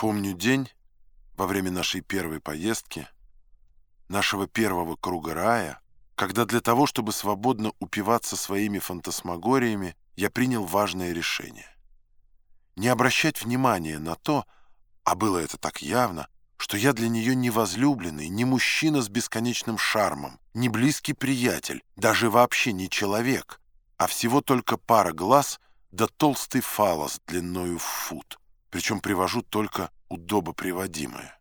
Помню день во время нашей первой поездки, нашего первого круга рая, когда для того, чтобы свободно упиваться своими фантасмагориями, я принял важное решение. Не обращать внимания на то, а было это так явно, что я для нее не возлюбленный, не мужчина с бесконечным шармом, не близкий приятель, даже вообще не человек, а всего только пара глаз да толстый фалос длиною в фут причем привожу только удобоприводимое.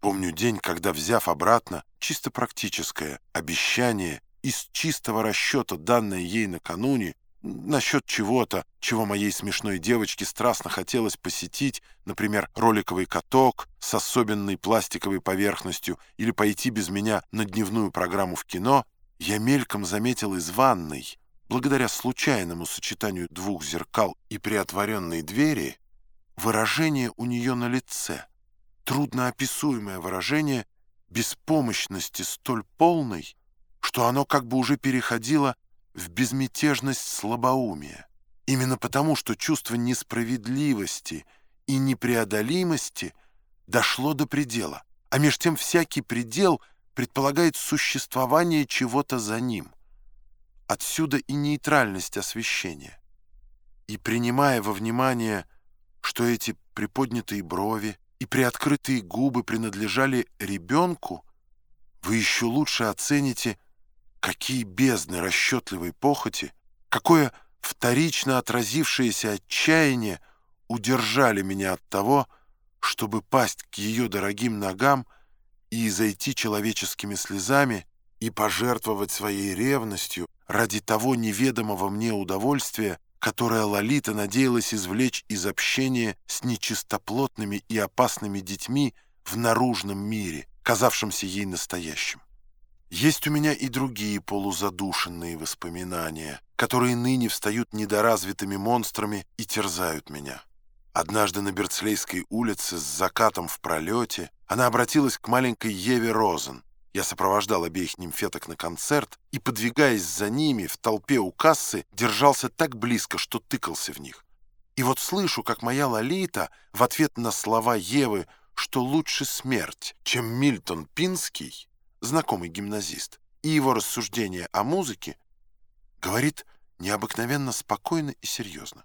Помню день, когда, взяв обратно чисто практическое обещание из чистого расчета, данное ей накануне, насчет чего-то, чего моей смешной девочке страстно хотелось посетить, например, роликовый каток с особенной пластиковой поверхностью или пойти без меня на дневную программу в кино, я мельком заметил из ванной, благодаря случайному сочетанию двух зеркал и приотворенной двери, выражение у нее на лице, трудноописуемое выражение беспомощности столь полной, что оно как бы уже переходило в безмятежность слабоумия. Именно потому, что чувство несправедливости и непреодолимости дошло до предела, а меж тем всякий предел предполагает существование чего-то за ним. Отсюда и нейтральность освещения. И принимая во внимание что эти приподнятые брови и приоткрытые губы принадлежали ребенку, вы еще лучше оцените, какие бездны расчетливой похоти, какое вторично отразившееся отчаяние удержали меня от того, чтобы пасть к ее дорогим ногам и зайти человеческими слезами и пожертвовать своей ревностью ради того неведомого мне удовольствия, которое Лолита надеялась извлечь из общения с нечистоплотными и опасными детьми в наружном мире, казавшемся ей настоящим. Есть у меня и другие полузадушенные воспоминания, которые ныне встают недоразвитыми монстрами и терзают меня. Однажды на Берцлейской улице с закатом в пролете она обратилась к маленькой Еве Розен, я сопровождал обеих нимфеток на концерт и, подвигаясь за ними в толпе у кассы, держался так близко, что тыкался в них. И вот слышу, как моя Лолита в ответ на слова Евы, что лучше смерть, чем Мильтон Пинский, знакомый гимназист, и его рассуждения о музыке, говорит необыкновенно спокойно и серьезно.